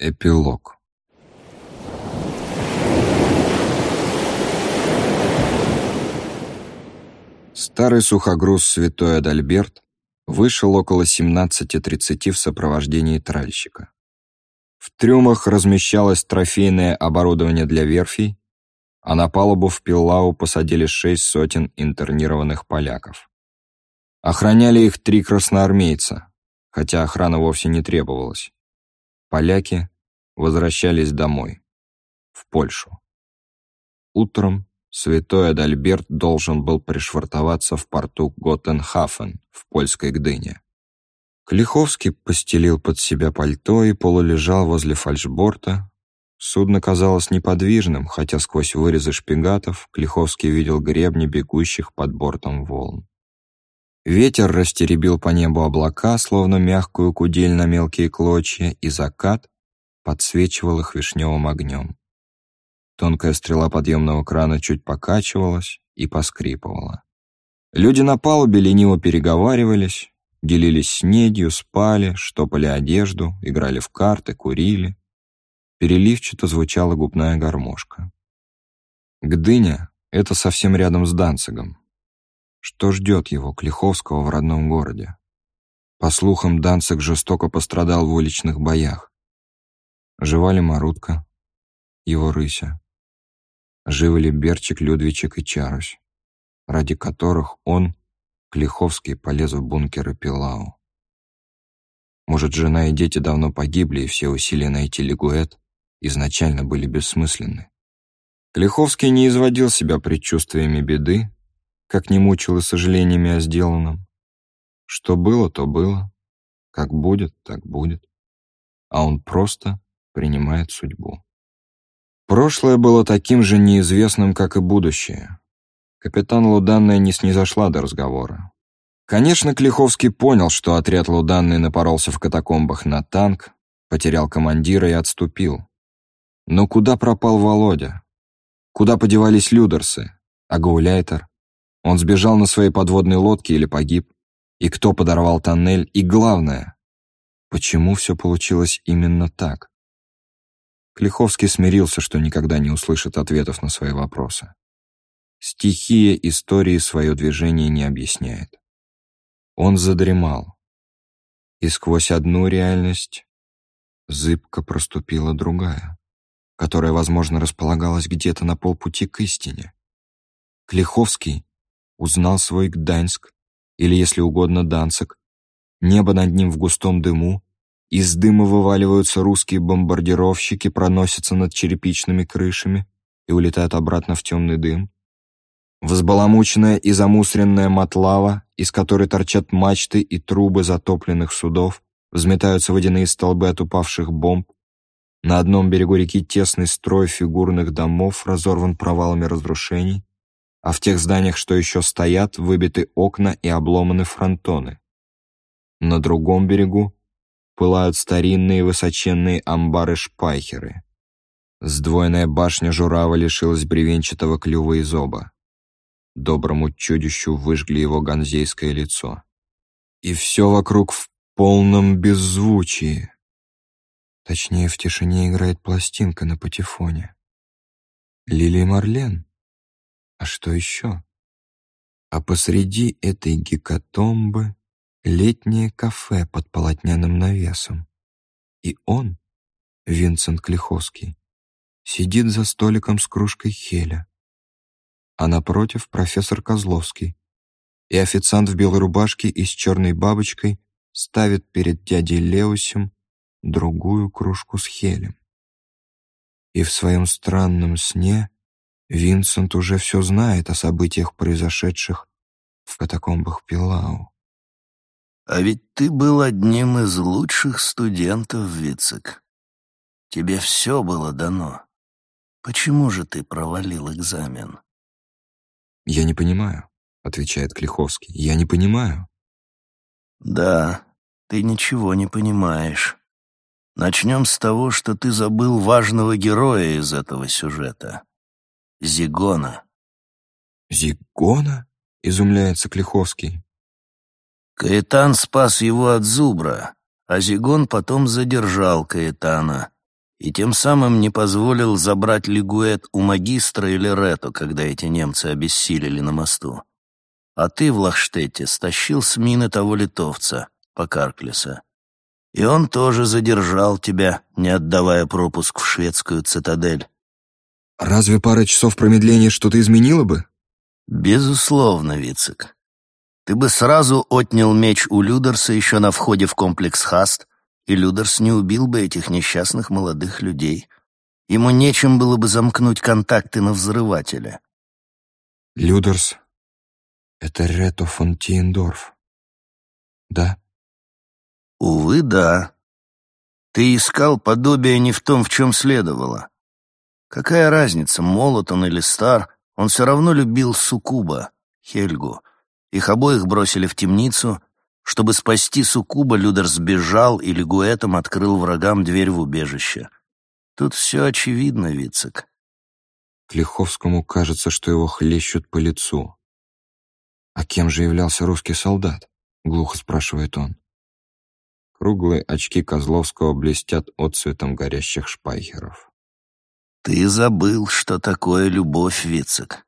Эпилог Старый сухогруз Святой Адальберт вышел около 17.30 в сопровождении тральщика. В трюмах размещалось трофейное оборудование для верфей, а на палубу в Пиллау посадили шесть сотен интернированных поляков. Охраняли их три красноармейца, хотя охрана вовсе не требовалась. Поляки возвращались домой, в Польшу. Утром святой Адальберт должен был пришвартоваться в порту Готтенхафен в польской Гдыне. Клиховский постелил под себя пальто и полулежал возле фальшборта. Судно казалось неподвижным, хотя сквозь вырезы шпигатов Клиховский видел гребни бегущих под бортом волн. Ветер растеребил по небу облака, словно мягкую кудель на мелкие клочья, и закат подсвечивал их вишневым огнем. Тонкая стрела подъемного крана чуть покачивалась и поскрипывала. Люди на палубе лениво переговаривались, делились снедью, спали, штопали одежду, играли в карты, курили. Переливчато звучала губная гармошка. Гдыня — это совсем рядом с Данцигом. Что ждет его, Клиховского, в родном городе? По слухам, Данциг жестоко пострадал в уличных боях. Жива ли Марутка, его рыся? Живы ли Берчик, Людвичек и Чарусь, ради которых он, Клиховский, полез в бункеры Пилау? Может, жена и дети давно погибли, и все усилия найти Лигуэт изначально были бессмысленны? Клиховский не изводил себя предчувствиями беды, как не мучил и сожалениями о сделанном. Что было, то было, как будет, так будет. А он просто принимает судьбу. Прошлое было таким же неизвестным, как и будущее. Капитан Луданная не снизошла до разговора. Конечно, Клиховский понял, что отряд Луданный напоролся в катакомбах на танк, потерял командира и отступил. Но куда пропал Володя? Куда подевались Людерсы? А? Он сбежал на своей подводной лодке или погиб? И кто подорвал тоннель? И главное, почему все получилось именно так? Клиховский смирился, что никогда не услышит ответов на свои вопросы. Стихия истории свое движение не объясняет. Он задремал, и сквозь одну реальность зыбко проступила другая, которая, возможно, располагалась где-то на полпути к истине. Клиховский узнал свой Гданьск, или, если угодно, Данцик. Небо над ним в густом дыму, из дыма вываливаются русские бомбардировщики, проносятся над черепичными крышами и улетают обратно в темный дым. Взбаламученная и замусоренная матлава, из которой торчат мачты и трубы затопленных судов, взметаются водяные столбы от упавших бомб. На одном берегу реки тесный строй фигурных домов разорван провалами разрушений а в тех зданиях, что еще стоят, выбиты окна и обломаны фронтоны. На другом берегу пылают старинные высоченные амбары-шпайхеры. Сдвоенная башня Журава лишилась бревенчатого клюва и зоба. Доброму чудищу выжгли его ганзейское лицо. И все вокруг в полном беззвучии. Точнее, в тишине играет пластинка на патефоне. Лили Марлен. А что еще? А посреди этой гекатомбы летнее кафе под полотняным навесом. И он, Винсент Клиховский, сидит за столиком с кружкой хеля. А напротив профессор Козловский. И официант в белой рубашке и с черной бабочкой ставит перед дядей Леусем другую кружку с хелем. И в своем странном сне Винсент уже все знает о событиях, произошедших в катакомбах Пилау. А ведь ты был одним из лучших студентов, Вицек. Тебе все было дано. Почему же ты провалил экзамен? Я не понимаю, отвечает Клиховский. Я не понимаю. Да, ты ничего не понимаешь. Начнем с того, что ты забыл важного героя из этого сюжета. Зигона. «Зигона?» — изумляется Клиховский. Каэтан спас его от зубра, а Зигон потом задержал Каэтана и тем самым не позволил забрать Лигуэт у магистра или Рето, когда эти немцы обессилели на мосту. А ты в Лахштете стащил с мины того литовца, Покарклиса. И он тоже задержал тебя, не отдавая пропуск в шведскую цитадель. Разве пара часов промедления что-то изменило бы? Безусловно, Вицик. Ты бы сразу отнял меч у Людерса еще на входе в комплекс Хаст, и Людерс не убил бы этих несчастных молодых людей. Ему нечем было бы замкнуть контакты на взрывателя. Людерс — это Рето фон Тиендорф. Да? Увы, да. Ты искал подобие не в том, в чем следовало. Какая разница, молод он или стар, он все равно любил Сукуба, Хельгу. Их обоих бросили в темницу. Чтобы спасти Сукуба, Людер сбежал и лигуэтом открыл врагам дверь в убежище. Тут все очевидно, Вицек. Клиховскому кажется, что его хлещут по лицу. «А кем же являлся русский солдат?» — глухо спрашивает он. Круглые очки Козловского блестят отцветом горящих шпайхеров. «Ты забыл, что такое любовь, Вицек.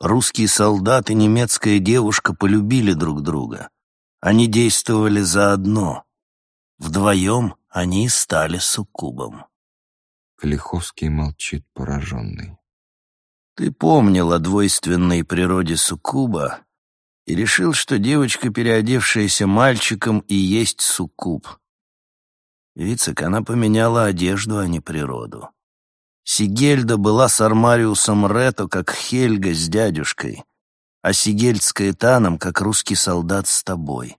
Русский солдат и немецкая девушка полюбили друг друга. Они действовали заодно. Вдвоем они стали суккубом. Клиховский молчит пораженный. Ты помнил о двойственной природе суккуба и решил, что девочка, переодевшаяся мальчиком, и есть суккуб. Вицек, она поменяла одежду, а не природу. Сигельда была с Армариусом Рето, как Хельга с дядюшкой, а Сигельд с Каэтаном, как русский солдат с тобой.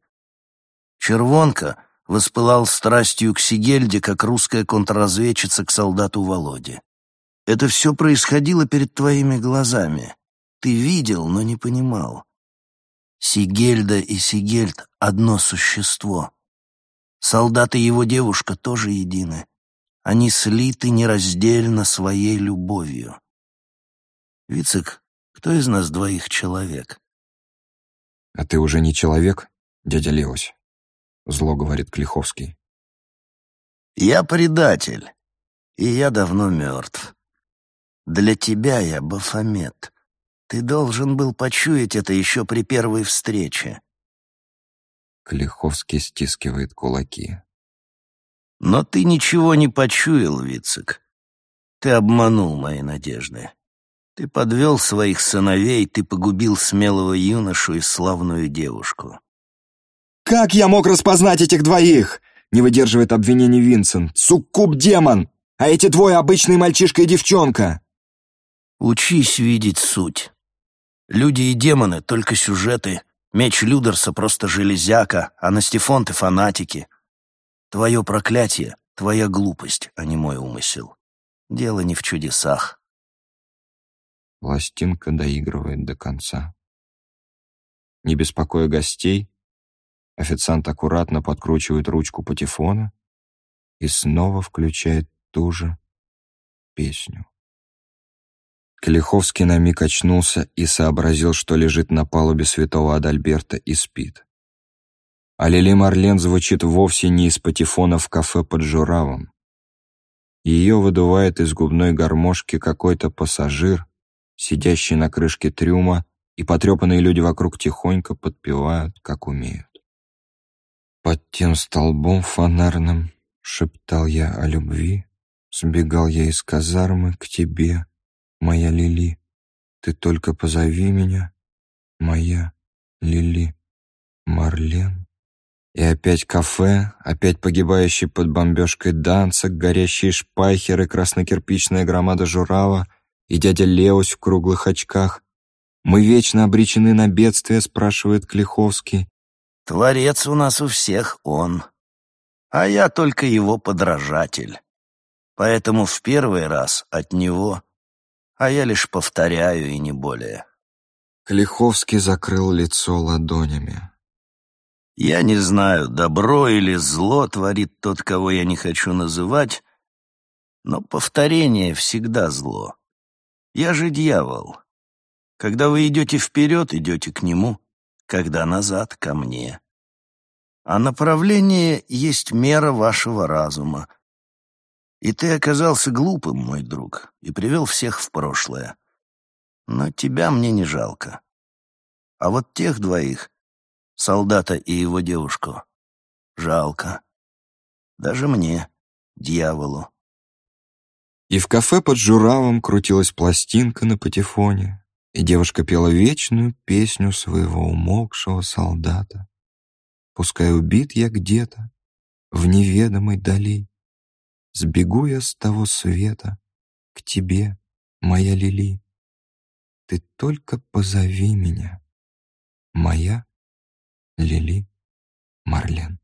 Червонка воспылал страстью к Сигельде, как русская контрразведчица к солдату Володе. Это все происходило перед твоими глазами. Ты видел, но не понимал. Сигельда и Сигельд — одно существо. Солдат и его девушка тоже едины. Они слиты нераздельно своей любовью. Вицик, кто из нас двоих человек? А ты уже не человек, дядя Леось? Зло говорит Клиховский. Я предатель, и я давно мертв. Для тебя я Бафомет. Ты должен был почуять это еще при первой встрече. Клиховский стискивает кулаки. Но ты ничего не почуял, Вицик. Ты обманул мои надежды. Ты подвел своих сыновей, ты погубил смелого юношу и славную девушку. «Как я мог распознать этих двоих?» — не выдерживает обвинений Винсент. «Суккуб-демон! А эти двое — обычный мальчишка и девчонка!» «Учись видеть суть. Люди и демоны — только сюжеты. Меч Людерса — просто железяка, а Настефонты — фанатики. Твое проклятие — твоя глупость, а не мой умысел. Дело не в чудесах. Пластинка доигрывает до конца. Не беспокоя гостей, официант аккуратно подкручивает ручку патефона и снова включает ту же песню. Клиховский на миг очнулся и сообразил, что лежит на палубе святого Адальберта и спит. А Лили Марлен звучит вовсе не из патефона в кафе под Журавом. Ее выдувает из губной гармошки какой-то пассажир, сидящий на крышке трюма, и потрепанные люди вокруг тихонько подпевают, как умеют. Под тем столбом фонарным шептал я о любви, сбегал я из казармы к тебе, моя Лили. Ты только позови меня, моя Лили Марлен. И опять кафе, опять погибающий под бомбежкой Данцик, горящие шпайхеры, краснокирпичная громада Журава и дядя Леось в круглых очках. «Мы вечно обречены на бедствие», — спрашивает Клиховский. «Творец у нас у всех он, а я только его подражатель. Поэтому в первый раз от него, а я лишь повторяю и не более». Клиховский закрыл лицо ладонями. Я не знаю, добро или зло творит тот, кого я не хочу называть, но повторение всегда зло. Я же дьявол. Когда вы идете вперед, идете к нему, когда назад — ко мне. А направление есть мера вашего разума. И ты оказался глупым, мой друг, и привел всех в прошлое. Но тебя мне не жалко. А вот тех двоих, солдата и его девушку, жалко. Даже мне, дьяволу. И в кафе под Журавом крутилась пластинка на патефоне, и девушка пела вечную песню своего умолкшего солдата. Пускай убит я где-то, в неведомой дали, Сбегу я с того света к тебе, моя Лили. Ты только позови меня, моя Лили Марлен.